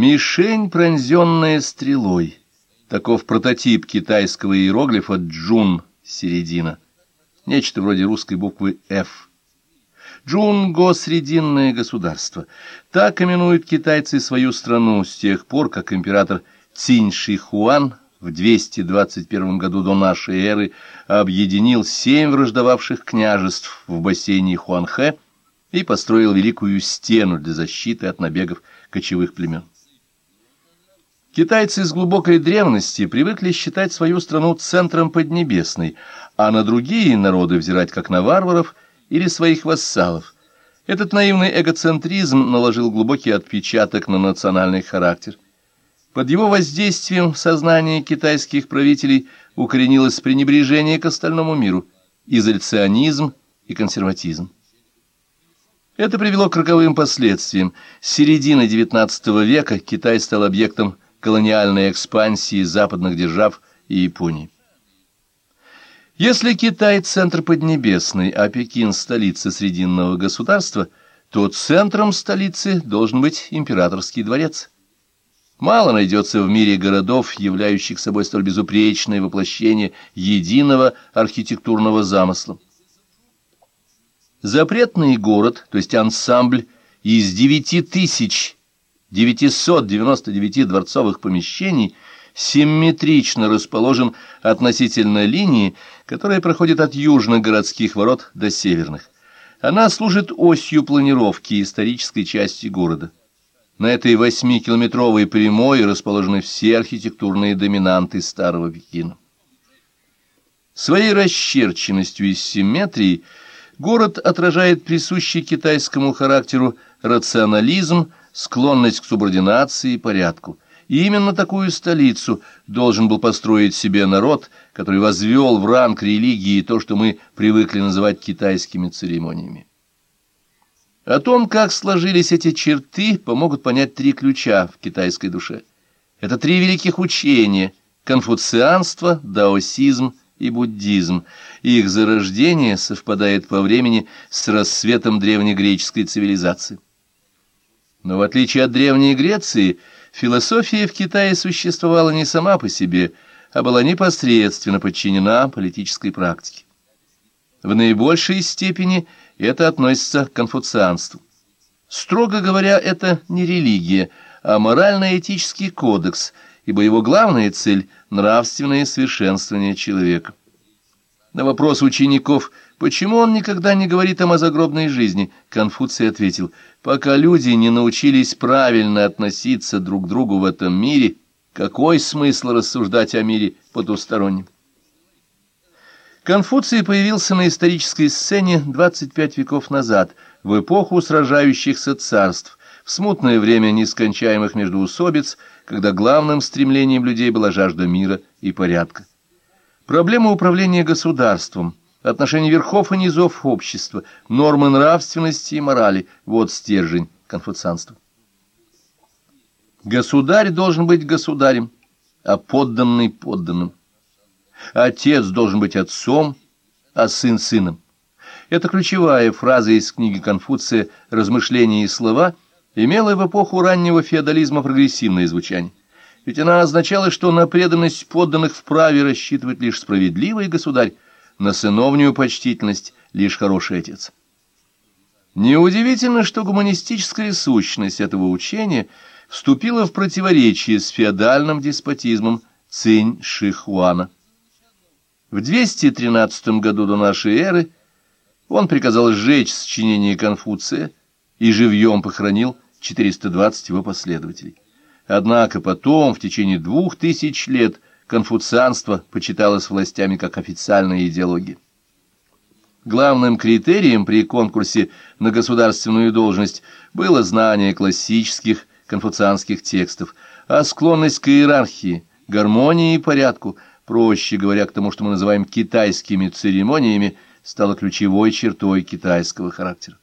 Мишень, пронзенная стрелой. Таков прототип китайского иероглифа «джун» середина. Нечто вроде русской буквы «Ф». Джунго — срединное государство. Так именуют китайцы свою страну с тех пор, как император Цинь Ши Хуан в 221 году до нашей эры объединил семь враждовавших княжеств в бассейне Хуанхэ и построил великую стену для защиты от набегов кочевых племен. Китайцы с глубокой древности привыкли считать свою страну центром Поднебесной, а на другие народы взирать как на варваров или своих вассалов. Этот наивный эгоцентризм наложил глубокий отпечаток на национальный характер. Под его воздействием в сознании китайских правителей укоренилось пренебрежение к остальному миру, изоляционизм и консерватизм. Это привело к роковым последствиям. С середины XIX века Китай стал объектом колониальной экспансии западных держав и Японии. Если Китай – центр Поднебесной, а Пекин – столица Срединного государства, то центром столицы должен быть императорский дворец. Мало найдется в мире городов, являющих собой столь безупречное воплощение единого архитектурного замысла. Запретный город, то есть ансамбль из девяти тысяч 999 дворцовых помещений симметрично расположен относительно линии, которая проходит от южных городских ворот до северных. Она служит осью планировки исторической части города. На этой восьмикилометровой прямой расположены все архитектурные доминанты старого Пекина. Своей расчерченностью и симметрией город отражает присущий китайскому характеру рационализм, склонность к субординации и порядку. И именно такую столицу должен был построить себе народ, который возвел в ранг религии то, что мы привыкли называть китайскими церемониями. О том, как сложились эти черты, помогут понять три ключа в китайской душе. Это три великих учения – конфуцианство, даосизм и буддизм. Их зарождение совпадает по времени с рассветом древнегреческой цивилизации. Но в отличие от Древней Греции, философия в Китае существовала не сама по себе, а была непосредственно подчинена политической практике. В наибольшей степени это относится к конфуцианству. Строго говоря, это не религия, а морально-этический кодекс, ибо его главная цель – нравственное совершенствование человека. На вопрос учеников, почему он никогда не говорит о загробной жизни, Конфуций ответил – Пока люди не научились правильно относиться друг к другу в этом мире, какой смысл рассуждать о мире потустороннем? Конфуций появился на исторической сцене 25 веков назад, в эпоху сражающихся царств, в смутное время нескончаемых междоусобиц, когда главным стремлением людей была жажда мира и порядка. Проблема управления государством – отношения верхов и низов общества, нормы нравственности и морали – вот стержень конфуцианства. Государь должен быть государем, а подданный – подданным. Отец должен быть отцом, а сын – сыном. Эта ключевая фраза из книги Конфуция «Размышления и слова» имела в эпоху раннего феодализма прогрессивное звучание. Ведь она означала, что на преданность подданных вправе рассчитывать лишь справедливый государь, на сыновнюю почтительность лишь хороший отец. Неудивительно, что гуманистическая сущность этого учения вступила в противоречие с феодальным деспотизмом Цинь Шихуана. В 213 году до нашей эры он приказал сжечь сочинение Конфуция и живьем похоронил 420 его последователей. Однако потом, в течение двух тысяч лет, конфуцианство почиталось властями как официальная идеология. Главным критерием при конкурсе на государственную должность было знание классических конфуцианских текстов, а склонность к иерархии, гармонии и порядку, проще говоря, к тому, что мы называем китайскими церемониями, стала ключевой чертой китайского характера.